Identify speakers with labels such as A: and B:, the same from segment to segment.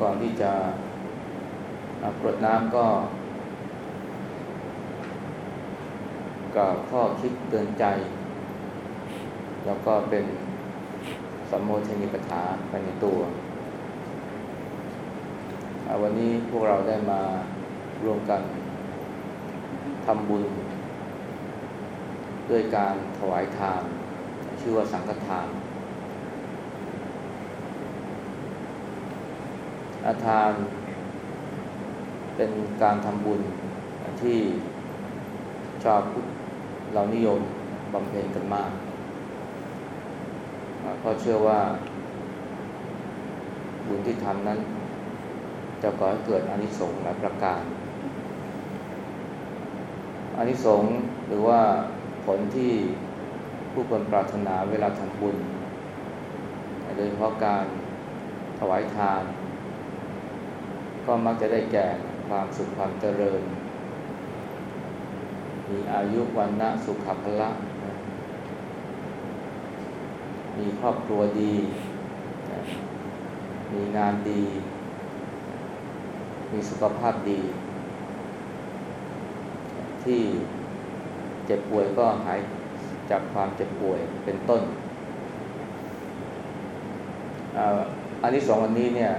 A: ก่อนที่จะปรดน้ำก็กล่าวข้อคิดเตือนใจ แล้วก็เป็นสมโมทนิปถาไปในตัววันนี้พวกเราได้มารวมกันทำบุญ ด้วยการถวายทาน ชื่อว่าสังฆทาน อาทาน เป็นการทำบุญที่ชาวพุทธเรานิยมบำเพ็ญกันมากเพราะเชื่อว่า บุญที่ทำนั้น จะก่อให้เกิดอนิสงส์หลายประการอนิสงส์หรือว่าผลที่ผู้คนปรารถนาเวลาทำบุญโดยเฉพาะการถวายทาน ก็มักจะได้แก่ความสุขความเจริญ มีอายุวันนะสุขภละ มีครอบครัวดี มีงานดี มีสุขภาพดี ที่เจ็บป่วยก็หายจากความเจ็บป่วยเป็นต้นอันที่สองอันนี้เนี่ย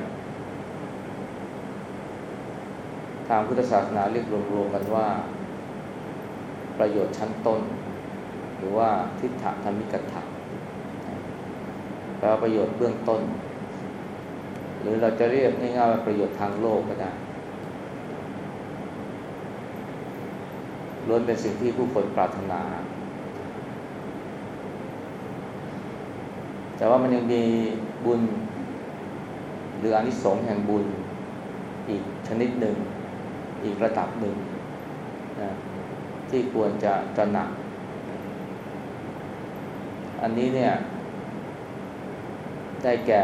A: ทางพุทธศาสนาเรียกรวมๆกันว่า ประโยชน์ชั้นต้น หรือว่าทิฏฐธรรมิกถะแปลว่าประโยชน์เบื้องต้น หรือเราจะเรียกง่ายๆว่าประโยชน์ทางโลกก็ได้ล้วนเป็นสิ่งที่ผู้คนปรารถนา แต่ว่ามันยังมีบุญ หรืออนิสงส์แห่งบุญอีกชนิดหนึ่ง อีกระดับหนึ่งนะที่ควรจะจะหนัก อันนี้เนี่ย ได้แก่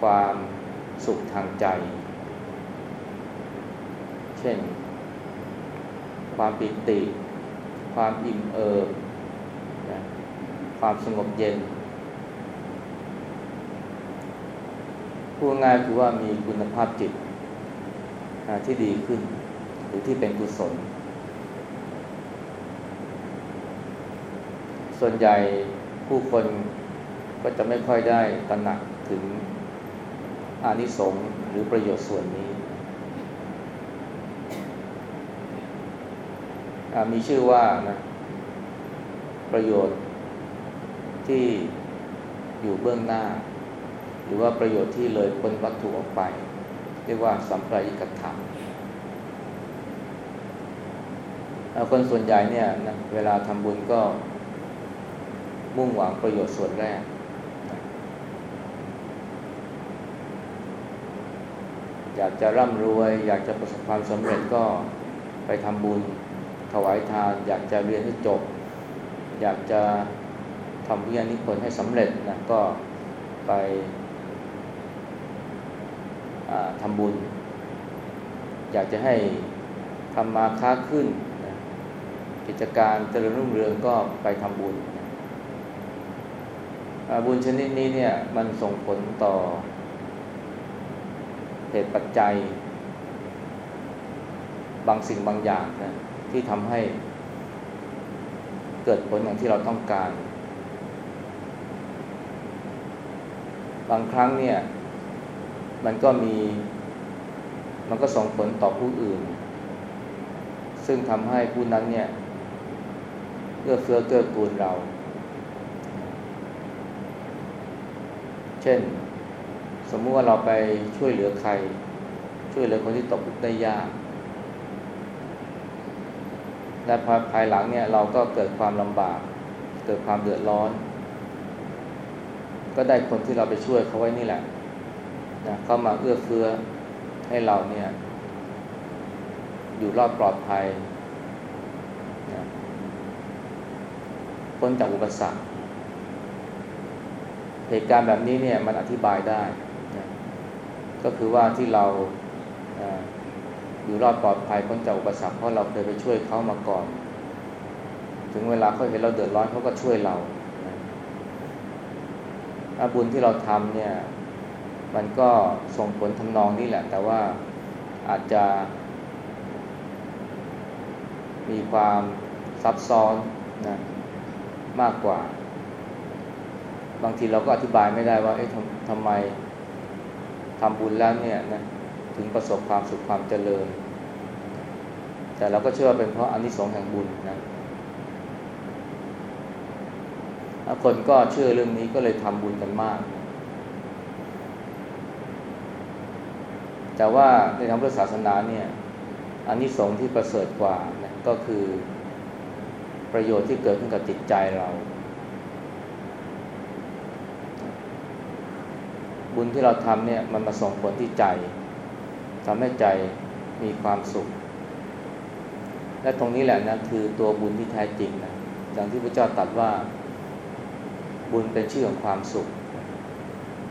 A: ความสุขทางใจ เช่น ความปิติ ความอิ่มเอิบนะความสงบเย็นพูดง่ายคือว่ามีคุณภาพจิต ที่ดีขึ้น หรือที่เป็นกุศล ส่วนใหญ่ผู้คนก็จะไม่ค่อยได้ตระหนักถึงอานิสงส์หรือประโยชน์ส่วนนี้ มีชื่อว่านะประโยชน์ที่อยู่เบื้องหน้า หรือว่าประโยชน์ที่เลยพ้นวัตถุออกไป เรียกว่าสัมปรายิกถรรมคนส่วนใหญ่เนี่ยนะเวลาทำบุญก็มุ่งหวังประโยชน์ส่วนแรก อยากจะร่ำรวย อยากจะประสบความสำเร็จก็ไปทำบุญ ถวายทาน อยากจะเรียนให้จบ อยากจะทำวิญญาณิพนธ์ให้สำเร็จนะก็ไป ทำบุญ อยากจะให้ทำมาค้าขึ้นนะกิจการเจริญรุ่งเรืองก็ไปทำบุญบุญชนิดนี้เนี่ยมันส่งผลต่อเหตุปัจจัย บางสิ่งบางอย่างนะที่ทำให้เกิดผลอย่างที่เราต้องการ บางครั้งเนี่ย มันก็มี มันก็ส่งผลต่อผู้อื่น ซึ่งทำให้ผู้นั้นเนี่ยเอื้อเฟื้อเกื้อกูลเรา เช่น สมมุติว่าเราไปช่วยเหลือใคร ช่วยเหลือคนที่ตกทุกข์ได้ยากและภายหลังเนี่ยเราก็เกิดความลำบาก เกิดความเดือดร้อน ก็ได้คนที่เราไปช่วยเขาไว้นี่แหละ นะเข้ามาเอื้อเฟื้อให้เราเนี่ย อยู่รอดปลอดภัยนะพ้นจากอุปสรรคเหตุการณ์แบบนี้เนี่ยมันอธิบายได้นะก็คือว่าที่เราอยู่รอดปลอดภัยพ้นจากอุปสรรคเพราะเราเคยไปช่วยเขามาก่อน ถึงเวลาเขาเห็นเราเดือดร้อนเขาก็ช่วยเรานะบุญที่เราทำเนี่ย มันก็ส่งผลทำนองนี้แหละ แต่ว่าอาจจะ มีความซับซ้อนนะมากกว่า บางทีเราก็อธิบายไม่ได้ว่า เอ๊ะทำไมทำบุญแล้วเนี่ยนะถึงประสบความสุขความเจริญ แต่เราก็เชื่อเป็นเพราะอานิสงส์แห่งบุญนะคนก็เชื่อเรื่องนี้ก็เลยทำบุญกันมาก แต่ว่าในทางพุทธศาสนาเนี่ยอานิสงส์ที่ประเสริฐกว่านะก็คือประโยชน์ที่เกิดขึ้นกับจิตใจเรา บุญที่เราทำเนี่ยมันมาส่งผลที่ใจทำให้ใจมีความสุข และตรงนี้แหละนะคือตัวบุญที่แท้จริงนะอย่างที่พระเจ้าตรัสว่าบุญเป็นชื่อของความสุข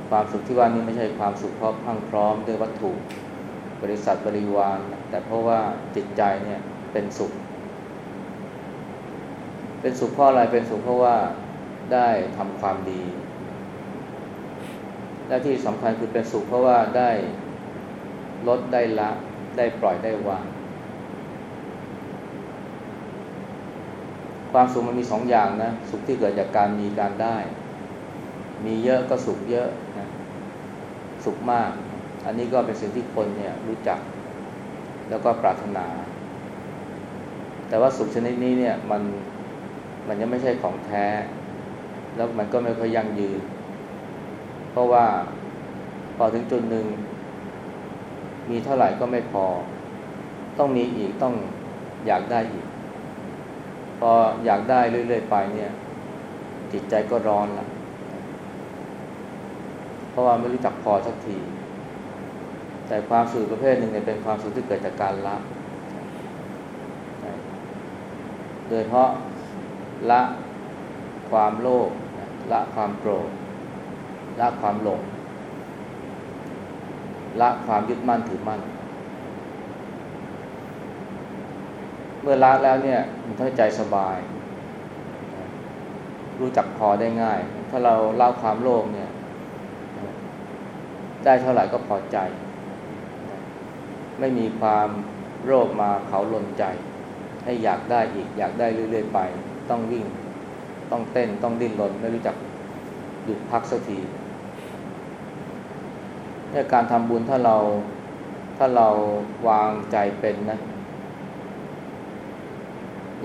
A: ความสุขที่ว่านี้ไม่ใช่ความสุขเพราะพังพร้อมด้วยวัตถุบริษัทบริวาร แต่เพราะว่าจิตใจเนี่ยเป็นสุข เป็นสุขเพราะอะไรเป็นสุขเพราะว่าได้ทำความดี และที่สำคัญคือเป็นสุขเพราะว่าได้ลดได้ละได้ปล่อยได้วางความสุขมันมีสองอย่างนะ สุขที่เกิดจากการมีการได้ มีเยอะก็สุขเยอะนะสุขมาก อันนี้ก็เป็นสิ่งที่คนเนี่ยรู้จัก แล้วก็ปรารถนา แต่ว่าสุขชนิดนี้เนี่ยมันมันยังไม่ใช่ของแท้ แล้วมันก็ไม่ค่อยยั่งยืน เพราะว่าพอถึงจุดหนึ่ง มีเท่าไหร่ก็ไม่พอ ต้องมีอีกต้องอยากได้อีก พออยากได้เรื่อย ๆ ไปเนี่ย จิตใจก็ร้อนละ ราะว่าไม่รู้จักพอสักที แต่ความสุขประเภทหนึ่งเนี่ยเป็นความสุขที่เกิดจากการละ โดยเพราะละความโลภละความโกรธละความหลง ละความยึดมั่นถือมั่น เมื่อละแล้วเนี่ยมันทำให้ใจสบาย รู้จักพอได้ง่าย ถ้าเราละความโลภเนี่ย ได้เท่าไหร่ก็พอใจ ไม่มีความโลภมาเผาลนใจ ให้อยากได้อีกอยากได้เรื่อย ๆ ไป ต้องวิ่ง ต้องเต้นต้องดิ้นรนไม่รู้จักหยุดพักสักทีเนี่ยการทำบุญถ้าเราถ้าเราวางใจเป็นนะ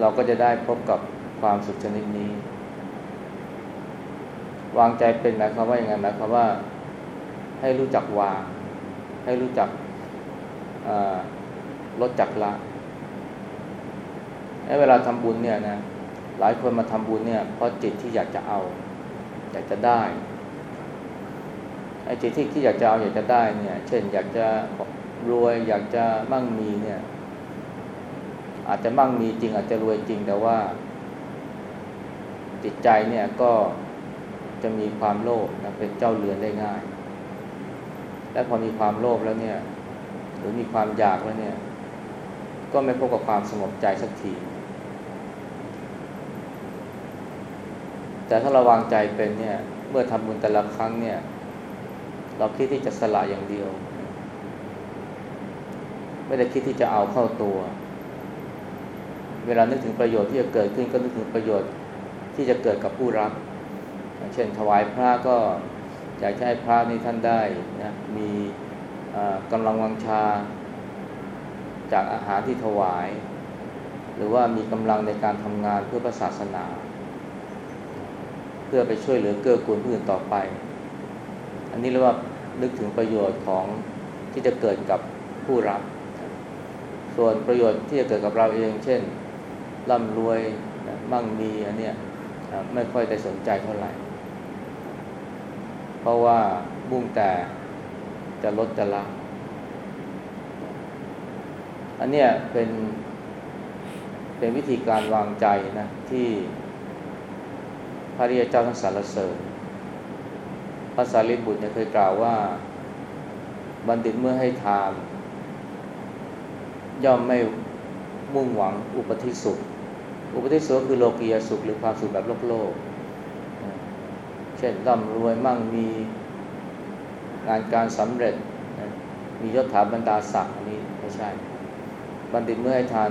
A: เราก็จะได้พบกับความสุขชนิดนี้ วางใจเป็นหมายความว่าอย่างไงหมายความว่า ให้รู้จักวาง ให้รู้จักลดจักละเวลาทำบุญเนี่ยนะหลายคนมาทำบุญเนี่ยเพราะจิตที่อยากจะเอา อยากจะได้ไอ้จิตที่ที่อยากจะเอาอยากจะได้เนี่ย เช่น อยากจะรวย อยากจะมั่งมีเนี่ย อาจจะมั่งมีจริง อาจจะรวยจริงแต่ว่า จิตใจเนี่ยก็จะมีความโลภนะเป็นเจ้าเรือนได้ง่าย และพอมีความโลภแล้วเนี่ย หรือมีความอยากแล้วเนี่ย ก็ไม่พบกับความสงบใจสักที แต่ถ้าเราวางใจเป็นเนี่ย เมื่อทำบุญแต่ละครั้งเนี่ย เราคิดที่จะสละอย่างเดียว ไม่ได้คิดที่จะเอาเข้าตัว เวลานึกถึงประโยชน์ที่จะเกิดขึ้นก็นึกถึงประโยชน์ที่จะเกิดกับผู้รับ เช่นถวายพระก็ อยากให้พระนี่ท่านได้นะมีกำลังวังชาจากอาหารที่ถวาย หรือว่ามีกำลังในการทำงานเพื่อพระศาสนา เพื่อไปช่วยเหลือเกื้อกูลผู้อื่นต่อไป อันนี้เรียกว่านึกถึงประโยชน์ของที่จะเกิดกับผู้รับ ส่วนประโยชน์ที่จะเกิดกับเราเอง เช่นร่ำรวยมั่งมีอันเนี้ยไม่ค่อยได้สนใจเท่าไหร่ เพราะว่ามุ่งแต่จะลดจะละ อันเนี้ยเป็นเป็นวิธีการวางใจนะที่พระริยเจ้าทั้งสารเสริญพระสารีบุตรเนี่ยเคยกล่าวว่า บัณฑิตเมื่อให้ทาน ย่อมไม่มุ่งหวังอุปธิสุข อุปธิสุขคือโลกียสุขหรือความสุขแบบโลกโลก ช่นร่ำรวยมั่งมีงานการสำเร็จนะมียศถาบรรดาศักดิ์อันนี้ไม่ใช่ บัณฑิตเมื่อให้ทาน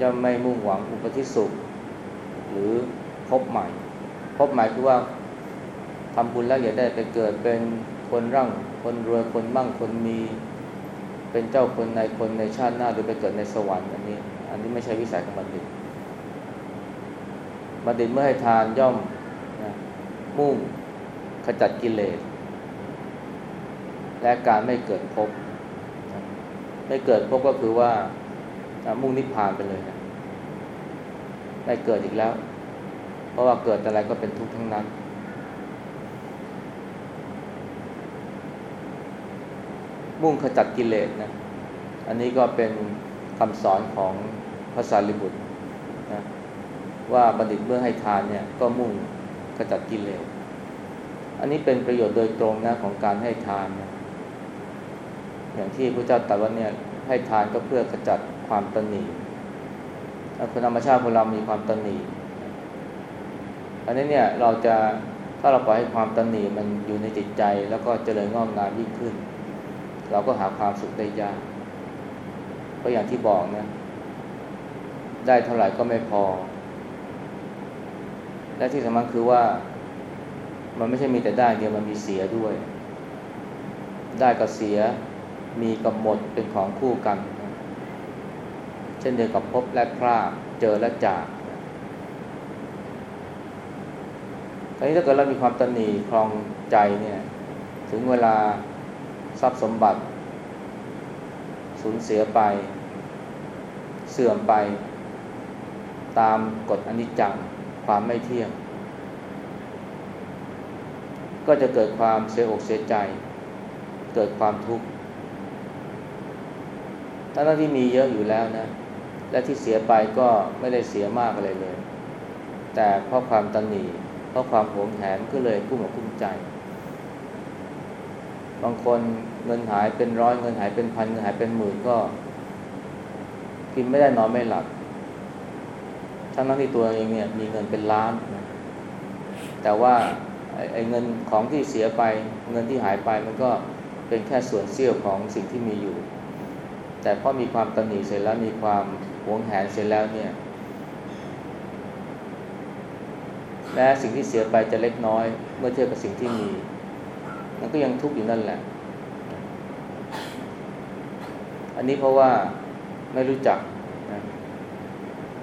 A: ย่อมไม่มุ่งหวังอุปทิสุข หรือพบใหม่ พบใหม่คือว่าทำบุญแล้วอย่าได้ไปเกิดเป็นคนร่างคนรวยคนมั่งคนมี เป็นเจ้าคนในคนในชาติหน้าหรือไปเกิดในสวรรค์อันนี้ อันนี้ไม่ใช่วิสัยของบัณฑิตบัณฑิตเมื่อให้ทานย่อม มุ่งขจัดกิเลส และการไม่เกิดภพไม่เกิดภพก็คือว่ามุ่งนิพพานไปเลยนะไม่เกิดอีกแล้ว เพราะว่าเกิดอะไรก็เป็นทุกข์ทั้งนั้น มุ่งขจัดกิเลสนะอันนี้ก็เป็นคำสอนของพระสารีบุตรนะว่าบัณฑิตเมื่อให้ทานเนี่ยก็มุ่ง ขจัดกิเลสอันนี้เป็นประโยชน์โดยตรงนะของการให้ทานนะอย่างที่พระเจ้าตรัสว่าเนี่ยให้ทานก็เพื่อขจัดความตนีคนธรรมชาติของเรามีความตนีอันนี้เนี่ยเราจะถ้าเราปล่อยให้ความตนีมันอยู่ในจิตใจ แล้วก็เจริญงอกงามยิ่งขึ้น เราก็หาความสุขได้ยากเพราะอย่างที่บอกนะได้เท่าไหร่ก็ไม่พอ และที่สำคัญคือว่า มันไม่ใช่มีแต่ได้เดียวมันมีเสียด้วย ได้กับเสียมีกับหมดเป็นของคู่กัน เช่นเดียวกับพบและพลาดเจอและจากคราวนี้ถ้าเกิดเรามีความตนีคลองใจเนี่ย ถึงเวลาทรัพย์สมบัติ สูญเสียไป เสื่อมไป ตามกฎอนิจจัง ความไม่เที่ยง ก็จะเกิดความเสียอกเสียใจ เกิดความทุกข์ทั้งที่มีเยอะอยู่แล้วนะ และที่เสียไปก็ไม่ได้เสียมากอะไรเลย แต่เพราะความตันหนีเพราะความหวงแหนก็เลยกุ้มอกกุ้มใจ บางคนเงินหายเป็นร้อยเงินหายเป็นพันเงินหายเป็นหมื่นก็ กินไม่ได้นอนไม่หลับ ทั้งนั้นที่ตัวเองเนี่ยมีเงินเป็นล้านนะแต่ว่าไอ้เงินของที่เสียไป เงินที่หายไปมันก็เป็นแค่ส่วนเสี้ยวของสิ่งที่มีอยู่ แต่พอมีความตนีเสร็จแล้วมีความหวงแหนเสร็จแล้วเนี่ยแม้สิ่งที่เสียไปจะเล็กน้อย เมื่อเทียบกับสิ่งที่มี มันก็ยังทุกข์อยู่นั่นแหละ อันนี้เพราะว่าไม่รู้จัก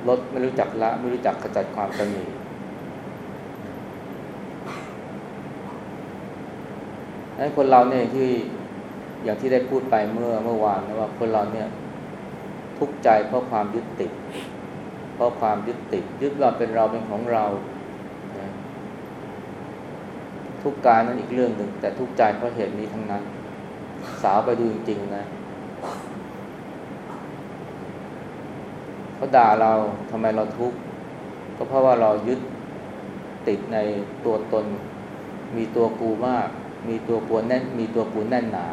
A: ลดไม่รู้จักละ ไม่รู้จักขจัดความตนีให้คนเราเนี่ยที่อย่างที่ได้พูดไปเมื่อเมื่อวานนะว่าคนเราเนี่ยทุกข์ใจเพราะความยึดติด เพราะความยึดติด ยึดว่าเป็นเราเป็นของเราทุกกายนั้นอีกเรื่องหนึ่งแต่ทุกใจเพราะเหตุนี้ทั้งนั้น สาวไปดูจริงๆนะ เขาด่าเราทำไมเราทุกข์ก็เพราะว่าเรายึดติดในตัวตน มีตัวกูมาก มีตัวกูแน่นมีตัวกูแน่นหนา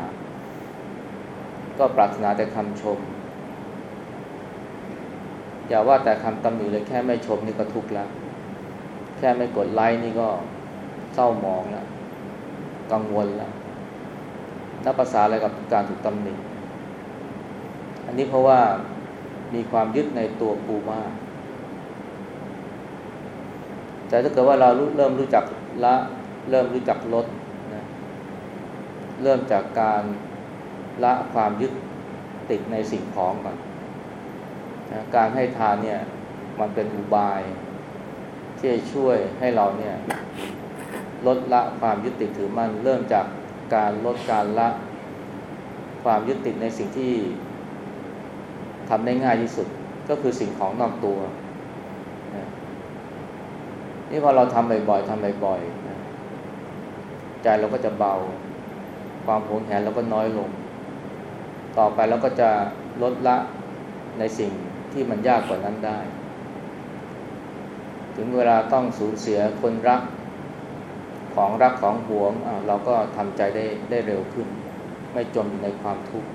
A: ก็ปรารถนาแต่คำชม อย่าว่าแต่คำตำหนิเลยแค่ไม่ชมนี่ก็ทุกข์แล้ว แค่ไม่กดไลค์นี่ก็เศร้าหมองแล้วกังวลแล้วนับภาษาอะไรกับการถูกตำหนิอันนี้เพราะว่า มีความยึดในตัวปูมาก แต่ถ้าเกิดว่าเราเริ่มรู้จักละเริ่มรู้จักลดนะเริ่มจากการละความยึดติดในสิ่งของก่อนนะการให้ทานเนี่ยมันเป็นอุบายที่จะช่วยให้เราเนี่ยลดละความยึดติดถือมั่นเริ่มจากการลดการละ ความยึดติดในสิ่งที่ ทำได้ง่ายที่สุดก็คือสิ่งของนอกตัวนี่พอเราทำบ่อยๆทำบ่อยๆใจเราก็จะเบา ความหงแหนเราก็น้อยลง ต่อไปแล้วก็จะลดละในสิ่งที่มันยากกว่านั้นได้ ถึงเวลาต้องสูญเสียคนรักของรักของหวงเราก็ทำใจได้ได้เร็วขึ้น ไม่จมอยู่ในความทุกข์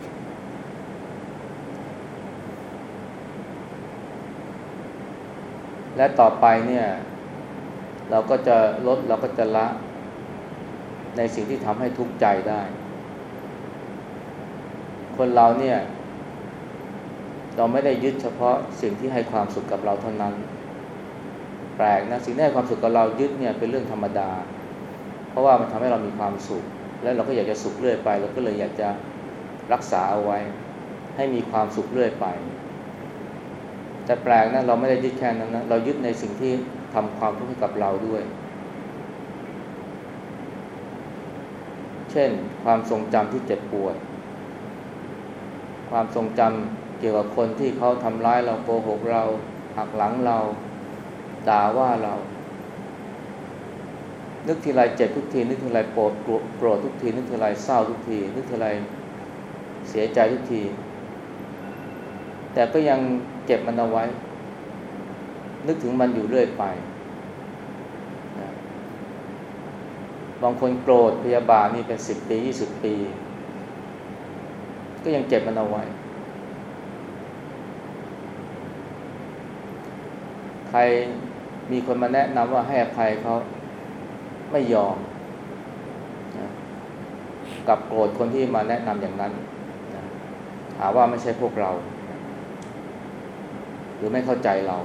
A: และต่อไปเนี่ยเราก็จะลดเราก็จะละในสิ่งที่ทำให้ทุกข์ใจได้ คนเราเนี่ย เราไม่ได้ยึดเฉพาะสิ่งที่ให้ความสุขกับเราเท่านั้น แปลกนะสิ่งที่ให้ความสุขกับเรายึดเนี่ยเป็นเรื่องธรรมดา เพราะว่ามันทำให้เรามีความสุข แล้วเราก็อยากจะสุขเรื่อยไปเราก็เลยอยากจะรักษาเอาไว้ ให้มีความสุขเรื่อยไป แต่แปลกนะเราไม่ได้ยึดแค่นั้นนะเรายึดในสิ่งที่ทำความทุกข์ให้กับเราด้วย เช่น ความทรงจำที่เจ็บปวด ความทรงจำเกี่ยวกับคนที่เขาทำร้ายเราโกหกเราหักหลังเราด่าว่าเรา นึกทีไรเจ็บทุกที นึกทีไรโกรธโกรธทุกที นึกทีไรเศร้าทุกที นึกทีไรเสียใจทุกที แต่ก็ยัง เก็บมันเอาไว้ นึกถึงมันอยู่เรื่อยไปนะบางคนโกรธพยาบาทนี่เป็นสิบปียี่สิบปี ก็ยังเก็บมันเอาไว้ ใครมีคนมาแนะนำว่าให้อภัยเขาไม่ยอมนะกับโกรธคนที่มาแนะนำอย่างนั้นนะหาว่าไม่ใช่พวกเรา รือไม่เข้าใจเรา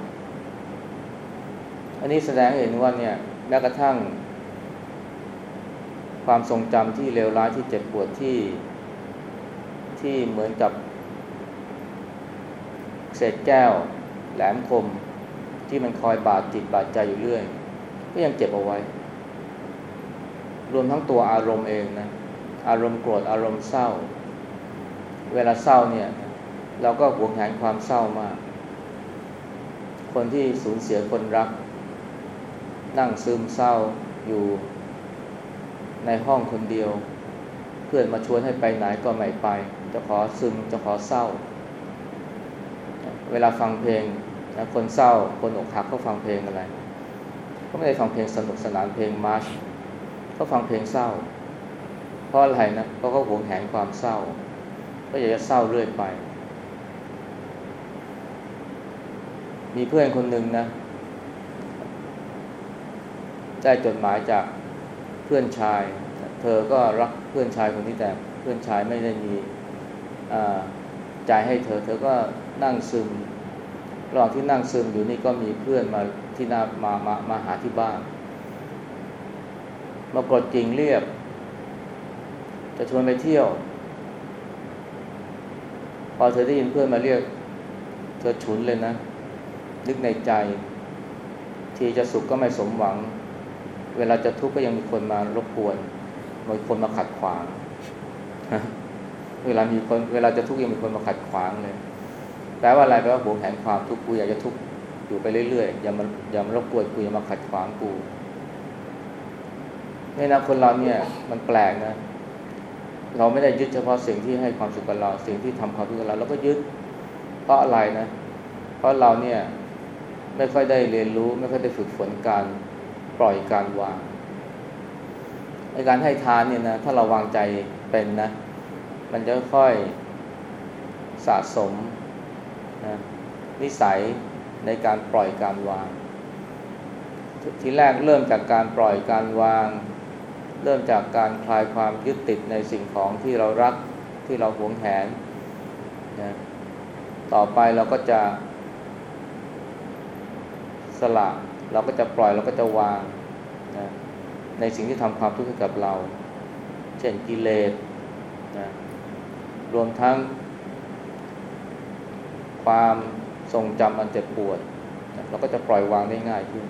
A: อันนี้แสดงเห็นว่าเนี่ยแม้กระทั่ง ความทรงจำที่เลวร้ายที่เจ็บปวดที่ที่เหมือนกับ เศษแก้ว แหลมคม ที่มันคอยบาดจิตบาดใจอยู่เรื่อย ก็ยังเก็บเอาไว้ รวมทั้งตัวอารมณ์เองนะอารมณ์โกรธอารมณ์เศร้า เวลาเศร้าเนี่ย เราก็หวงแหนความเศร้ามาก คนที่สูญเสียคนรัก นั่งซึมเศร้าอยู่ในห้องคนเดียว เพื่อนมาชวนให้ไปไหนก็ไม่ไป จะขอซึมจะขอเศร้า เวลาฟังเพลงคนเศร้าคนอกหักเขาฟังเพลงอะไรเขาไม่ได้ฟังเพลงสนุกสนานเพลงมาร์ชเขาฟังเพลงเศร้า เพราะอะไรนะเพราะเขาหวงแหนความเศร้า ก็อยากจะเศร้าเรื่อยไป มีเพื่อนคนหนึ่งนะได้จดหมายจากเพื่อนชาย เธอก็รักเพื่อนชายคนนี้แต่เพื่อนชายไม่ได้มีใจให้เธอ เธอก็นั่งซึมระหว่างที่นั่งซึมอยู่นี่ก็มีเพื่อนมาที่นามามามาหาที่บ้านมากดกิ่งเรียบ จะชวนไปเที่ยว พอเธอได้ยินเพื่อนมาเรียก เธอฉุนเลยนะ นึกในใจ ทีจะสุขก็ไม่สมหวัง เวลาจะทุกข์ก็ยังมีคนมารบกวนมีคนมาขัดขวางเวลามีคนเวลาจะทุกข์ยังมีคนมาขัดขวางเลยแปลว่าอะไรแปลว่าหวงแหนความทุกข์กูอยากจะทุกข์อยู่ไปเรื่อยๆอย่ามาอย่ามารบกวนกูอย่ามาขัดขวางกูนี่นะคนเราเนี่ยมันแปลกนะเราไม่ได้ยึดเฉพาะสิ่งที่ให้ความสุขกับเรา สิ่งที่ทำความทุกข์กับเราเราก็ยึดเพราะอะไรนะ เพราะเราเนี่ย ไม่ค่อยได้เรียนรู้ ไม่ค่อยได้ฝึกฝนการปล่อยการวางในการให้ทานเนี่ยนะถ้าเราวางใจเป็นนะ มันจะค่อยสะสมนะนิสัยในการปล่อยการวาง ทีแรกเริ่มจากการปล่อยการวาง เริ่มจากการคลายความยึดติดในสิ่งของที่เรารักที่เราหวงแหนนะต่อไปเราก็จะ สละ เราก็จะปล่อยเราก็จะวางนะในสิ่งที่ทำความทุกข์ให้กับเรา เช่นกิเลสนะรวมทั้ง ความทรงจำมันเจ็บปวดเราก็จะปล่อยวางได้ง่ายขึ้น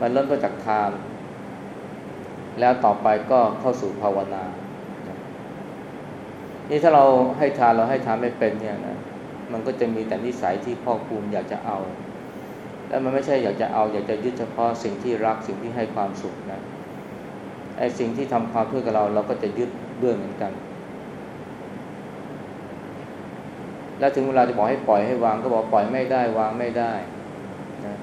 A: มันเริ่มต้นจากทาน แล้วต่อไปก็เข้าสู่ภาวนานี่ถ้าเราให้ทานเราให้ทานไม่เป็นเนี่ยนะมันก็จะมีแต่นิสัยที่พ่อภูมอยากจะเอา แล้วมันไม่ใช่อยากจะเอาอยากจะยึดเฉพาะสิ่งที่รักสิ่งที่ให้ความสุขนะไอ้สิ่งที่ทำความเพื่อกับเราเราก็จะยึดด้วยเหมือนกัน แล้วถึงเวลาจะบอกให้ปล่อยให้วางก็บอกปล่อยไม่ได้วางไม่ได้นะ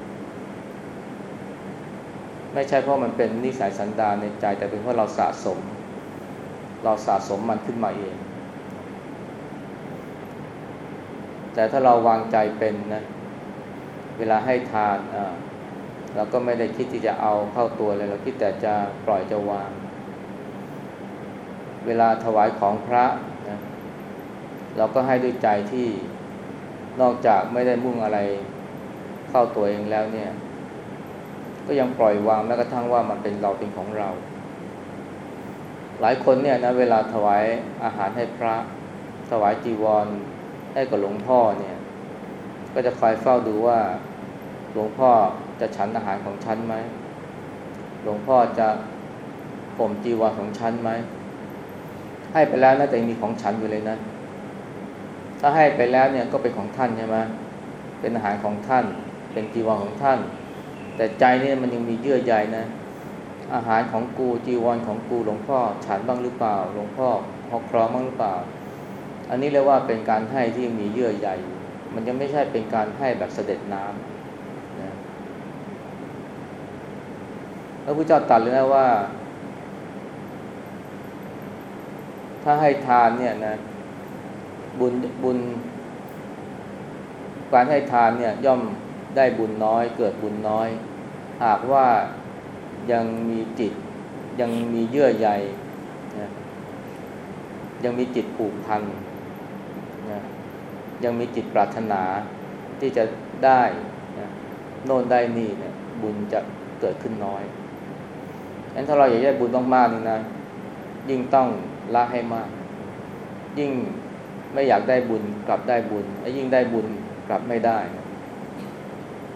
A: ไม่ใช่เพราะมันเป็นนิสัยสันดานในใจ แต่เป็นเพราะเราสะสม เราสะสมมันขึ้นมาเอง แต่ถ้าเราวางใจเป็นนะเวลาให้ทานเราก็ไม่ได้คิดที่จะเอาเข้าตัวเลย เราคิดแต่จะปล่อยจะวาง เวลาถวายของพระนะเราก็ให้ด้วยใจที่นอกจากไม่ได้มุ่งอะไรเข้าตัวเองแล้วเนี่ย ก็ยังปล่อยวางแม้กระทั่งว่ามันเป็นเราเป็นของเรา หลายคนเนี่ยนะเวลาถวายอาหารให้พระ ถวายจีวรให้กับหลวงพ่อเนี่ย ก็จะคอยเฝ้าดูว่า หลวงพ่อจะฉันอาหารของฉันไหม หลวงพ่อจะผมจีวรของฉันไหม ให้ไปแล้วนะแต่ยังมีของฉันอยู่เลยนะ ถ้าให้ไปแล้วเนี่ยก็เป็นของท่านใช่ไหมเป็นอาหารของท่าน เป็นจีวรของท่าน แต่ใจเนี่ยมันยังมีเยื่อใยนะ อาหารของกูจีวรของกูหลวงพ่อฉันบ้างหรือเปล่า หลวงพ่อหอกครองบ้างหรือเปล่า อันนี้เรียกว่าเป็นการให้ที่มีเยื่อใยมันยังไม่ใช่เป็นการให้แบบเสด็จน้ำนะ พระพุทธเจ้าตรัสเลยนะว่า ถ้าให้ทานเนี่ยนะ บุญบุญ การให้ทานเนี่ย ย่อมได้บุญน้อย เกิดบุญน้อย หากว่ายังมีจิต ยังมีเยื่อใยนะยังมีจิตผูกพันนะยังมีจิตปรารถนาที่จะได้นะโน่นได้นี่เนี่ยบุญจะเกิดขึ้นน้อย งั้นถ้าเราอยากได้บุญมากๆนี่นะ ยิ่งต้องละให้มาก ยิ่งไม่อยากได้บุญกลับได้บุญไอ้ยิ่งได้บุญกลับไม่ได้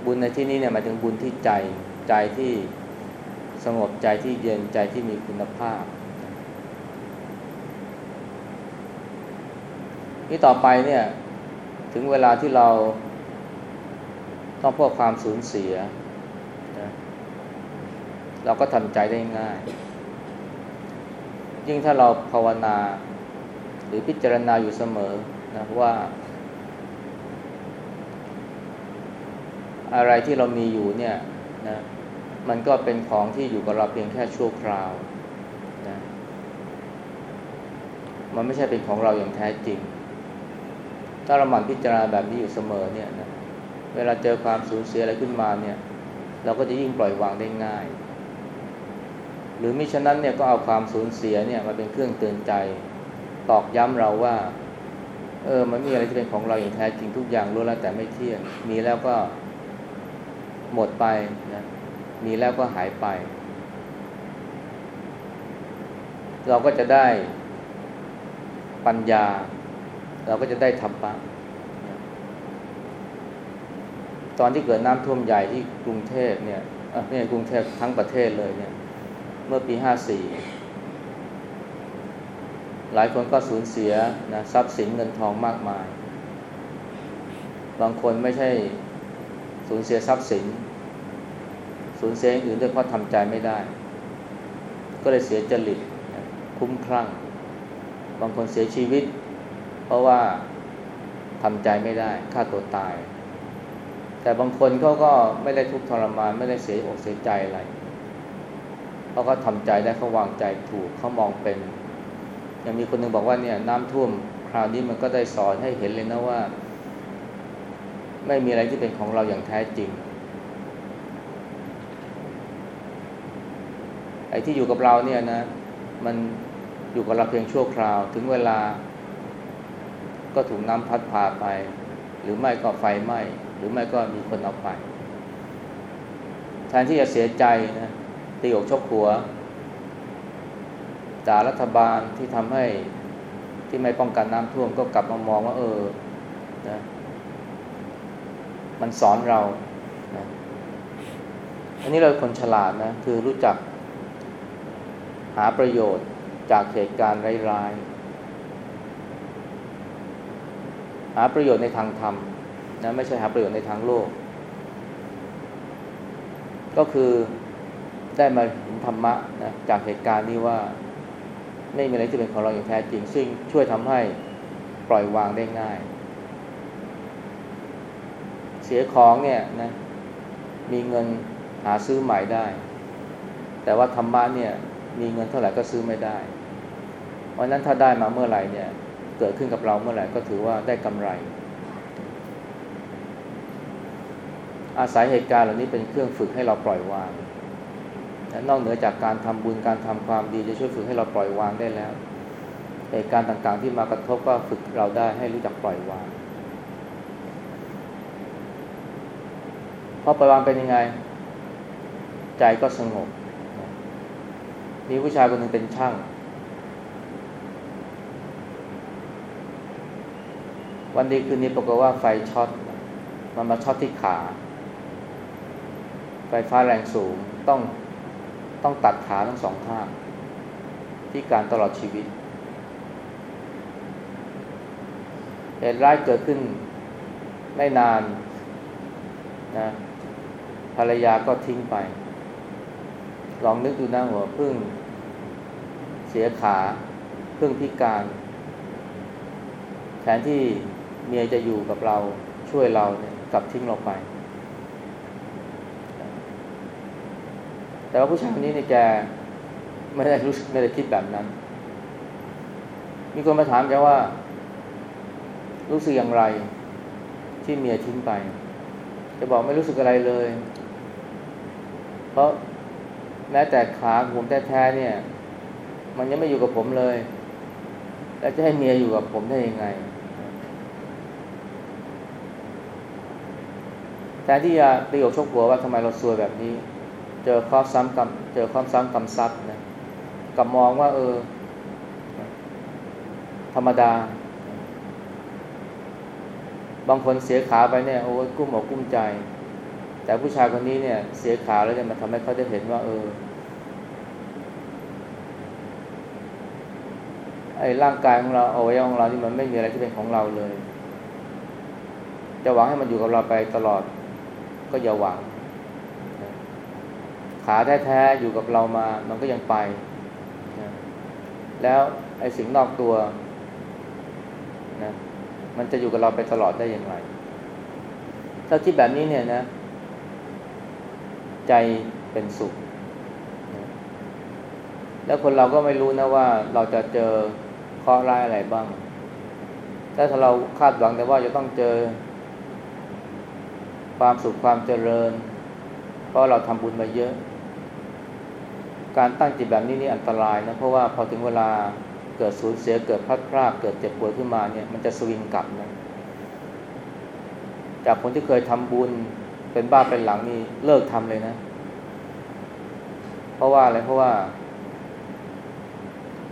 A: บุญในที่นี้เนี่ยหมายถึงบุญที่ใจใจที่สงบใจที่เย็นใจที่มีคุณภาพ นี่ต่อไปเนี่ย ถึงเวลาที่เราต้องพบความสูญเสีย เราก็ทำใจได้ง่าย ยิ่งถ้าเราภาวนา หรือพิจารณาอยู่เสมอนะว่า อะไรที่เรามีอยู่เนี่ยนะมันก็เป็นของที่อยู่กับเราเพียงแค่ชั่วคราวนะมันไม่ใช่เป็นของเราอย่างแท้จริง ถ้าเราหมั่นพิจารณาแบบนี้อยู่เสมอเนี่ยนะเวลาเจอความสูญเสียอะไรขึ้นมาเนี่ย เราก็จะยิ่งปล่อยวางได้ง่าย รือมิฉะนั้นเนี่ยก็เอาความสูญเสียเนี่ยมาเป็นเครื่องเตือนใจ ตอกย้ำเราว่าเออมันมีอะไรที่เป็นของเราอย่างแท้จริงทุกอย่างรู้แล้วแต่ไม่เที่ยงมีแล้วก็หมดไปนะมีแล้วก็หายไป เราก็จะได้ปัญญา เราก็จะได้ธรรมะตอนที่เกิดน้ำท่วมใหญ่ที่กรุงเทพเนี่ยไม่ใช่กรุงเทพทั้งประเทศเลยเนี่ย เมื่อปีห้าสี่หลายคนก็สูญเสียนะทรัพย์สินเงินทองมากมาย บางคนไม่ใช่สูญเสียทรัพย์สิน สูญเสียอื่นด้วยเพราะทำใจไม่ได้ ก็เลยเสียจริตคุ้มคลั่ง บางคนเสียชีวิต เพราะว่าทำใจไม่ได้ฆ่าตัวตาย แต่บางคนเขาก็ไม่ได้ทุกข์ทรมาน ไม่ได้เสียอกเสียใจอะไร เขาก็ทำใจได้เขาวางใจถูกเขามองเป็นยังมีคนหนึ่งบอกว่าเนี่ยน้ำท่วมคราวนี้มันก็ได้สอนให้เห็นเลยนะว่า ไม่มีอะไรที่เป็นของเราอย่างแท้จริง ไอ้ที่อยู่กับเราเนี่ยนะ มันอยู่กับเราเพียงชั่วคราว ถึงเวลา ก็ถูกน้ำพัดพาไป หรือไม่ก็ไฟไหม้หรือไม่ก็มีคนเอาไป แทนที่จะเสียใจนะ ตีอกชกหัวจากรัฐบาลที่ทำให้ที่ไม่ป้องกันน้ำท่วมก็กลับมามองว่า เออนะมันสอนเรานะอันนี้เราคนฉลาดนะ คือรู้จักหาประโยชน์จากเหตุการณ์ร้ายๆ หาประโยชน์ในทางธรรมนะไม่ใช่หาประโยชน์ในทางโลก ก็คือ ได้มาธรรมะนะจากเหตุการณ์นี้ว่า ไม่มีอะไรที่เป็นของเราอย่างแท้จริง ซึ่งช่วยทำให้ปล่อยวางได้ง่าย เสียของเนี่ยนะมีเงินหาซื้อใหม่ได้ แต่ว่าธรรมะเนี่ยมีเงินเท่าไหร่ก็ซื้อไม่ได้เพราะนั้นถ้าได้มาเมื่อไหร่เนี่ย เกิดขึ้นกับเราเมื่อไหร่ก็ถือว่าได้กำไร อาศัยเหตุการณ์เหล่านี้เป็นเครื่องฝึกให้เราปล่อยวาง นอกเหนือจากการทำบุญการทำความดีจะช่วยฝึกให้เราปล่อยวางได้แล้วเหตุการณ์ต่างๆที่มากระทบก็ฝึกเราได้ให้รู้จักปล่อยวางพอปล่อยวางเป็นยังไง ใจก็สงบ มีผู้ชายคนหนึ่งเป็นช่าง วันดีคืนนี้ปรากฏว่าไฟช็อตมันมาช็อตที่ขา ไฟฟ้าแรงสูงต้อง ต้องตัดขาทั้งสองข้างที่การตลอดชีวิตเหตุร้ายเกิดขึ้นไม่นานนะภรรยาก็ทิ้งไป ลองนึกดูนะหัวพึ่งเสียขาพึ่งพิการ แทนที่เมียจะอยู่กับเราช่วยเราเนี่ยกลับทิ้งเราไป แต่ว่าผู้ชายคนนี้เนี่ยแกไม่ได้รู้สึกไม่ได้คิดแบบนั้น มีคนมาถามแกว่า รู้สึกอย่างไรที่เมียทิ้งไปจะบอกไม่รู้สึกอะไรเลย เพราะแม้แต่ขาผมแท้ๆเนี่ย มันยังไม่อยู่กับผมเลย แล้วจะให้เมียอยู่กับผมได้ยังไงแต่ที่จะประโยคชกหัวว่าทำไมเราซวยแบบนี้ เจอข้อซ้ำกำเจอข้อซ้ำกำซัดนะกับมองว่า เออ ธรรมดา บางคนเสียขาไปเนี่ยโอ้ยกุ้มอกกุ้มใจ แต่ผู้ชายคนนี้เนี่ย เสียขาแล้วเนี่ยมันทำให้เขาได้เห็นว่า เออไอ้ร่างกายของเราเอาไว้ของเรานี่มันไม่มีอะไรที่เป็นของเราเลย จะหวังให้มันอยู่กับเราไปตลอด ก็อย่าหวัง ขาแท้ๆอยู่กับเรามา มันก็ยังไปนะแล้วไอ้สิ่งนอกตัวนะมันจะอยู่กับเราไปตลอดได้อย่างไร ถ้าคิดแบบนี้เนี่ยนะ ใจเป็นสุขนะแล้วคนเราก็ไม่รู้นะว่าเราจะเจอข้อร้ายอะไรบ้าง ถ้าเราคาดหวังแต่ว่าจะต้องเจอ ความสุขความเจริญ เพราะเราทำบุญมาเยอะ การตั้งจิตแบบนี้นี่อันตรายนะเพราะว่าพอถึงเวลาเกิดสูญเสียเกิดพัดพลาดเกิดเจ็บป่วยขึ้นมาเนี่ยมันจะสวิงกลับนะจากคนที่เคยทำบุญเป็นบ้าเป็นหลังนี่เลิกทำเลยนะ เพราะว่าอะไรเพราะว่า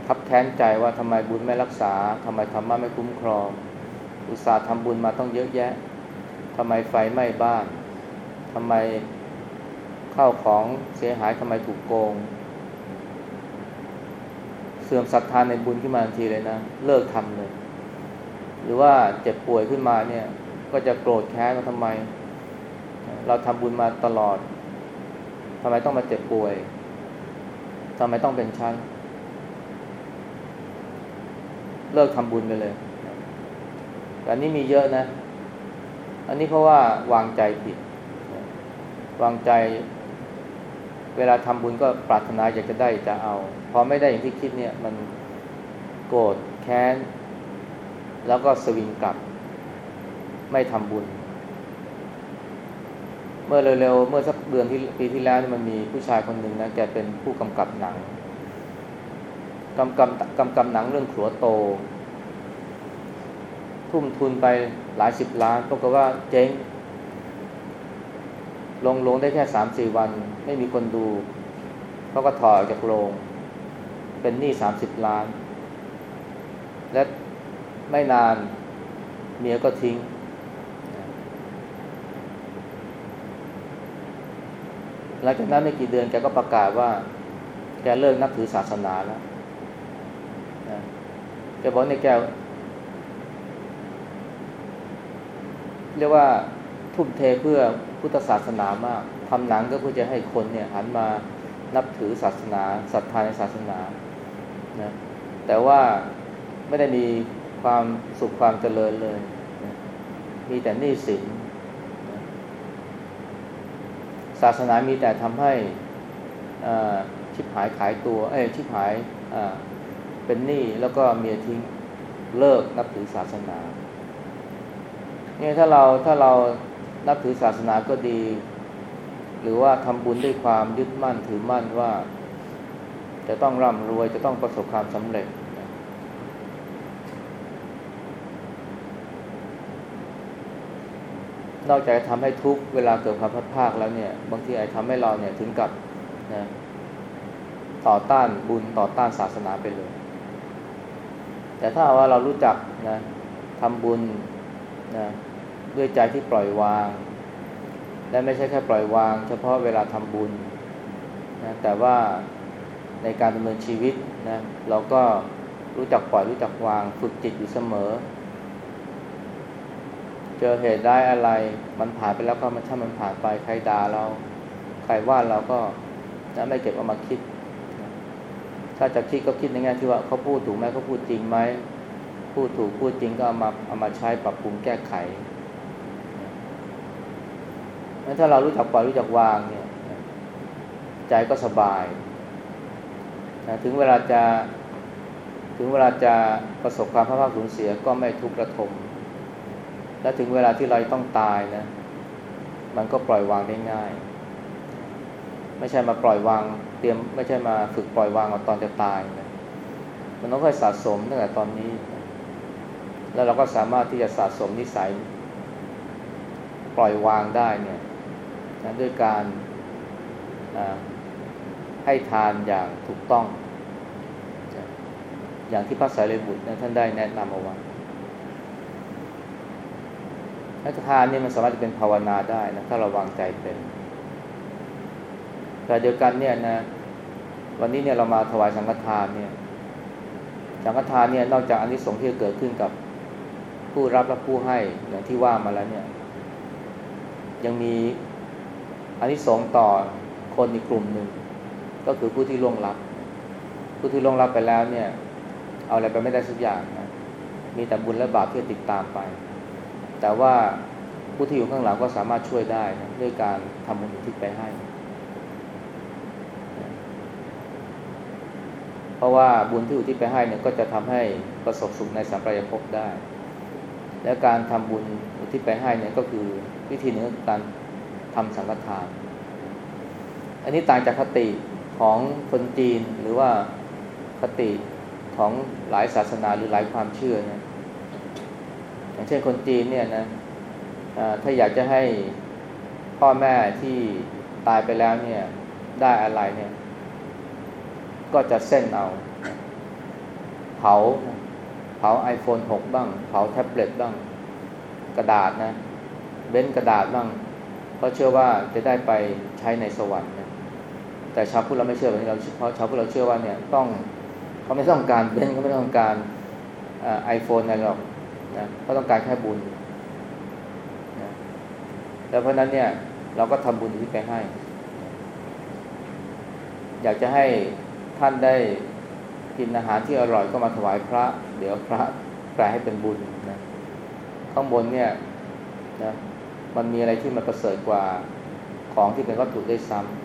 A: ทับแค้นใจว่าทำไมบุญไม่รักษาทำไมธรรมะไม่คุ้มครอง อุตส่าห์ทำบุญมาต้องเยอะแยะทำไมไฟไหม้บ้านทำไมข้าวของเสียหายทำไมถูกโกง สื่อมศรัทธาในบุญขึ้นมาทันทีเลยนะ เลิกทำเลย หรือว่าเจ็บป่วยขึ้นมาเนี่ย ก็จะโกรธแค้นว่าทำไม เราทำบุญมาตลอดทำไมต้องมาเจ็บป่วยทำไมต้องเป็นชั้นเลิกทำบุญไปเลยแต่นี้มีเยอะนะ อันนี้เพราะว่าวางใจผิด วางใจ เวลาทำบุญก็ปรารถนาอยากจะได้จะเอา พอไม่ได้อย่างที่คิดเนี่ยมันโกรธแค้น แล้วก็สวิงกลับ ไม่ทำบุญ เมื่อเร็วๆเมื่อสักเดือนที่ปีที่แล้วมันมีผู้ชายคนหนึ่งนะแกเป็นผู้กำกับหนังกำกับกำกับหนังเรื่องขัวโต ทุ่มทุนไปหลายสิบล้านปรากฏว่าเจ๊ง ลงลงได้แค่สามสี่วัน ไม่มีคนดูเขาก็ถอยจากโรง เป็นหนี้สามสิบล้าน และไม่นานเมียก็ทิ้ง หลังจากนั้นไม่กี่เดือนแกก็ประกาศว่า แกเลิกนับถือศาสนาแล้วแกบอกในแกเรียกว่าทุ่มเทเพื่อ พุทธศาสนามากทำหนังก็เพื่อจะให้คนเนี่ยหันมานับถือศาสนาศรัทธาในศาสนานะแต่ว่าไม่ได้มีความสุขความเจริญเลยนะมีแต่หนี้สินนะศาสนามีแต่ทำให้ชิบหายขายตัว เอ้ชิบหายเป็นหนี้แล้วก็เมียทิ้งเลิกนับถือศาสนาเนี่ยถ้าเราถ้าเรา นับถือศาสนาก็ดี หรือว่าทำบุญด้วยความยึดมั่นถือมั่นว่า จะต้องร่ำรวยจะต้องประสบความสำเร็จ นอกจากทำให้ทุกเวลาเกิดความพัดภาคแล้วเนี่ย บางทีไอ้ทำให้เราเนี่ยถึงกับนะต่อต้านบุญต่อต้านศาสนาไปเลย แต่ถ้าว่าเรารู้จักนะทำบุญนะ ด้วยใจที่ปล่อยวาง และไม่ใช่แค่ปล่อยวาง เฉพาะเวลาทำบุญนะแต่ว่าในการดำเนินชีวิตนะเราก็รู้จักปล่อยรู้จักวาง ฝึกจิตอยู่เสมอ เจอเหตุได้อะไร มันผ่านไปแล้วก็มันถ้ามันผ่านไปใครด่าเรา ใครว่าเราก็จะไม่เก็บเอามาคิด ถ้าจะคิดก็คิดในแง่ที่ว่าเขาพูดถูกไหมเขาพูดจริงไหมพูดถูกพูดจริงก็เอามาเอามาใช้ปรับปรุงแก้ไข งั้นถ้าเรารู้จักปล่อยรู้จักวางเนี่ยใจก็สบายนะถึงเวลาจะถึงเวลาจะประสบความพลาดสูญเสียก็ไม่ทุกข์ระทม และถึงเวลาที่เราต้องตายนะ มันก็ปล่อยวางได้ง่าย ไม่ใช่มาปล่อยวางเตรียมไม่ใช่มาฝึกปล่อยวางตอนจะตายนะมันต้องค่อยสะสมตั้งแต่ตอนนี้ แล้วเราก็สามารถที่จะสะสมนิสัย ปล่อยวางได้เนี่ย นะด้วยการให้ทานอย่างถูกต้อง อย่างที่พระสายเลบุตรท่านได้แนะนำเอาไว้ให้ทานนี่มันสามารถจะเป็นภาวนาได้นะถ้าเราวางใจเป็นแต่เดียวกันเนี่ยนะวันนี้เนี่ยเรามาถวายสังฆทานเนี่ยสังฆทานเนี่ยนอกจากอันนี้สงที่เกิดขึ้นกับผู้รับและผู้ให้อย่างที่ว่ามาแล้วเนี่ย ยังมี อันนี้สงต่อคนอีกกลุ่มหนึ่ง ก็คือผู้ที่ล่วงลับ ผู้ที่ล่วงลับไปแล้วเนี่ย เอาอะไรไปไม่ได้สักอย่างนะมีแต่บุญและบาปที่ติดตามไป แต่ว่าผู้ที่อยู่ข้างหลังก็สามารถช่วยได้นะด้วยการทำบุญอุทิศไปให้ เพราะว่าบุญที่อุทิศไปให้เนี่ยก็จะทำให้ประสบสุขในสัมปรายภพได้ และการทำบุญอุทิศไปให้เนี่ยก็คือวิธีหนึ่งการ ทำสังฆทาน อันนี้ต่างจากคติของคนจีนหรือว่าคติของหลายศาสนาหรือหลายความเชื่อเนี่ยอย่างเช่นคนจีนเนี่ยนะถ้าอยากจะให้พ่อแม่ที่ตายไปแล้วเนี่ยได้อะไรเนี่ย ก็จะเส้นเอาเผาเผา iPhone 6 บ้าง เผาแท็บเล็ตบ้าง กระดาษนะ เบ้นกระดาษบ้าง เพราะเชื่อว่าจะได้ไปใช้ในสวรรค์นะแต่ชาวพุทธเราไม่เชื่อแบบนี้เราเพราะชาวพุทธเราเชื่อว่าเนี่ยต้องเขาไม่ต้องการเบนเขาไม่ต้องการไอโฟนอะไรหรอกนะเขาต้องการแค่บุญนะแล้วเพราะนั้นเนี่ยเราก็ทำบุญที่ไปให้ อยากจะให้ท่านได้กินอาหารที่อร่อยก็มาถวายพระ เดี๋ยวพระแปลให้เป็นบุญนะข้างบนเนี่ยนะ มันมีอะไรที่มันประเสริฐกว่าของที่เป็นวัตถุได้ซ้ำ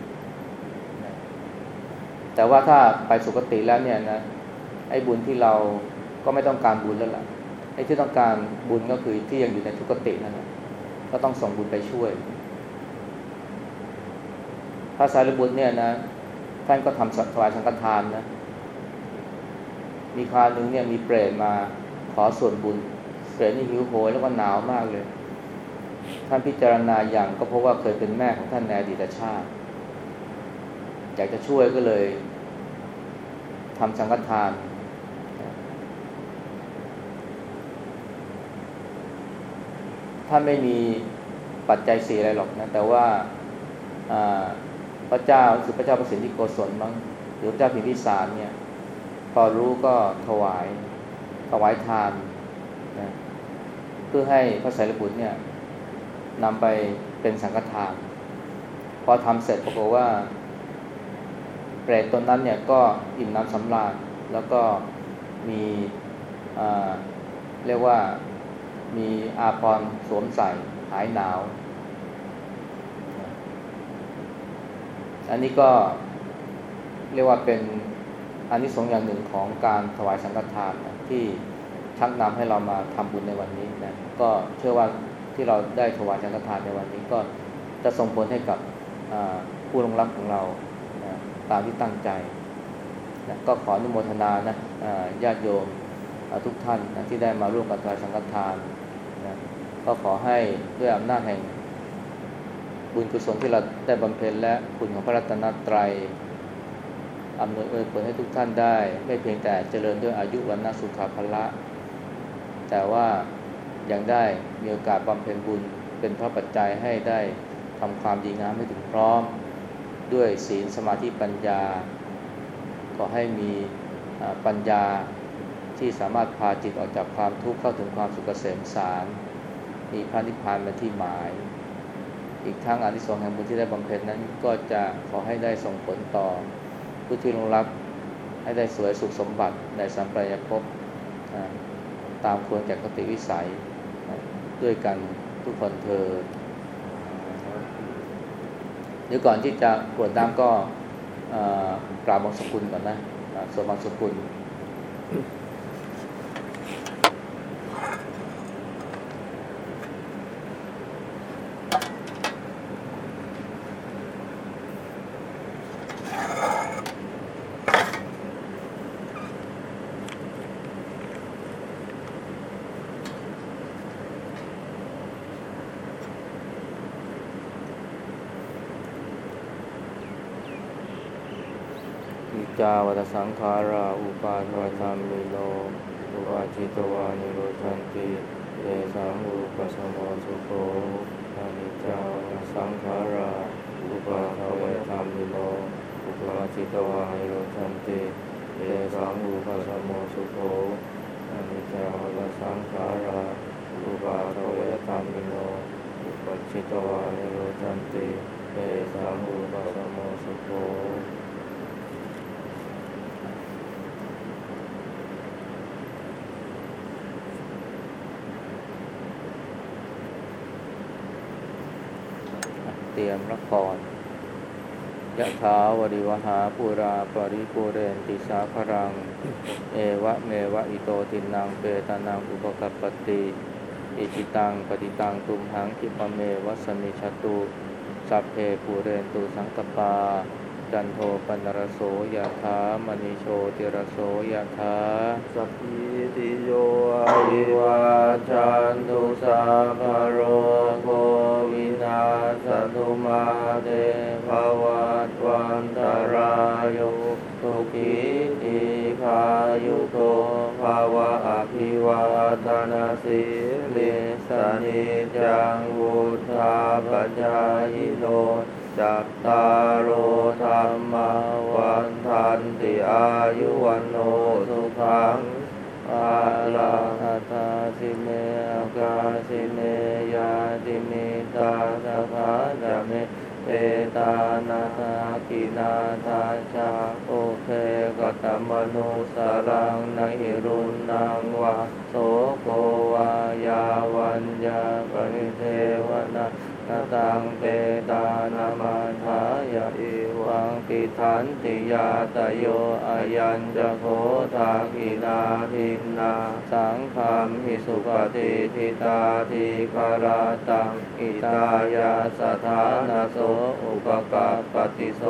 A: แต่ว่าถ้าไปสุคติแล้วเนี่ยนะไอ้บุญที่เราก็ไม่ต้องการบุญแล้วล่ะไอ้ที่ต้องการบุญก็คือที่ยังอยู่ในทุกตินั่นแหละก็ต้องส่งบุญไปช่วยพระสารีบุตรเนี่ยนะท่านก็ทำสัถวายสังฆทานนะ มีคราวหนึ่งเนี่ยมีเปรตมาขอส่วนบุญ เปรตนี่หิวโหยแล้วก็หนาวมากเลย ท่านพิจารณาอย่างก็เพราะว่าเคยเป็นแม่ของท่านในอดีตชาติ อยากจะช่วยก็เลยทำสังฆทาน ถ้าไม่มีปัจจัยสี่อะไรหรอกนะ แต่ว่าพระเจ้าคือพระเจ้าประสิทธิโกศลมั้งหรือพระเจ้าพิมพิสารเนี่ย พอรู้ก็ถวายถวายทานนะเพื่อให้พระสารีบุตรเนี่ย นำไปเป็นสังฆทาน พอทำเสร็จปรากฏว่าเปรตตนนั้นเนี่ยก็อิ่มน้ำสำราญแล้วก็มีเรียกว่ามีอาภรสวมใส่หายหนาว อันนี้ก็เรียกว่าเป็นอันนี้สงอย่างหนึ่งของการถวายสังฆทานนะที่ชักนำให้เรามาทำบุญในวันนี้นะก็เชื่อว่า ที่เราได้ถวายสังฆทานในวันนี้ก็จะส่งผลให้กับผู้ลงรับของเราตามที่ตั้งใจนะก็ขออนุโมทนานะญาติโยมทุกท่านนะที่ได้มาร่วมกันถวายสังฆทานนะก็ขอให้ด้วยอำนาจแห่ง
B: บุญกุศลที่เราได้บำเพ็ญและคุณของพระรัตนตรัยอำนวยอวยผลให้ทุกท่านได้ ไม่เพียงแต่เจริญด้วยอายุวันนสุขภละ แต่ว่า ยังได้มีโอกาสบำเพ็ญบุญ เป็นพระปัจจัยให้ได้ทำความดีงามให้ถึงพร้อม ด้วยศีลสมาธิปัญญา ก็ให้มีปัญญาที่สามารถพาจิตออกจากความทุกข์เข้าถึงความสุขเกษมสาร มีพระนิพพานเป็นที่หมาย อีกทั้งอนิสงส์แห่งบุญที่ได้บำเพ็ญนั้นก็จะขอให้ได้ส่งผลต่อ ผู้ที่ลงรับให้ได้สวยสุขสมบัติในสัมปรายภพตามควรแก่กติวิสัย ด้วยกันทุกคนเธอเดี๋ยวก่อนที่จะกรวดน้ำก็กราบบังสกุลก่อนนะสวดบังสกุลจาวัตสังขาราอุปาทวธรรมิโลอุปาจิตวานิโรชันติเยสังอุปสมสุโภอนิจจาวัตสังขาราอุปาทวธรรมิโลอุปาจิตวานิโรชันติเยสังอุปสมสุโภอนิจจาวัตสังขาราอุปาทวธรรมิโลอุปาจิตวานิโรชันติเยสังอุปสมสุโภ เตรียมละครยะถาวริวหาปุราปริปุเรนติสาครัง เอวะเมวะอิโตตินังเปตานังอุปกัปปติอิจิตังปฏิตังตุมหังคิปเมวัสมิชตุสัพเพปูเรนตุสังกปา จันโทปนรโสยะถามณีโชติรโสยะถาสัพพิติโยอิวาจันตุสัพพโรโควินาสตุมาเตภวัตวันตรายทุกิติพายุโตภาวะอภิวาทนาสิลิสนิจังวุธาปจายโน จัตตารโอธรรมวันทันติอายุวันโนสุขังอาลังอัตาสิเมอากาสิเมยาติมิตาสภาดเมเอตานาคากินาทาชาโอเคกตมนุสรังนหิรุนังวะโสโกวายาวัญญาปริเทวนา ตังเตตานามาทายาอิ งติทันติยาตโยอายัญจะโคทากินาทินนา สังฆามหิสุปฏิทิตาทิคาราตังอิตายาสถานโสอุปกาปฏิโส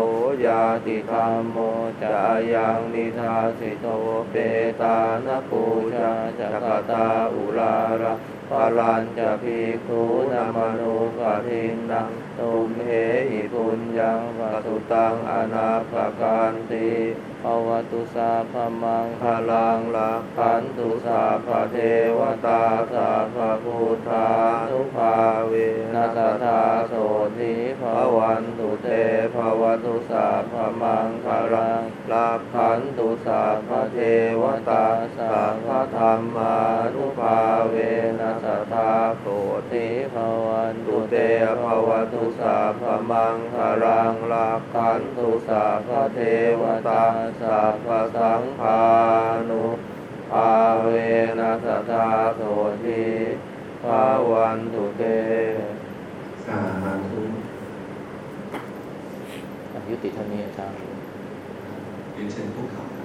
B: ยาติธรรมโมจายังนิทาสิโตเปตานปูชาจักตาอุลาระปาลันจะพิคูนามนุปทินังตุมเหหิปุญญังปัสุตังอนาปการติ วตุสาพมังคลังลักขันตุสาพเทวตาสาพพุทธานุภาเวนัสธาโสติภวันตุเตภวตุสาพมังคลังลักขันตุสาพเทวตาสาพธรรมานุภาเวนัสธาโสติภวันตุเตภวตุสาพมังคลังลักขันตุสาพเทวตาสัพพสังฆานุภาเวนัสตาโสทิภาวันตุเตสาธุยุติเท่านี้อาจารย์
C: เรียนเชิญพวกเขา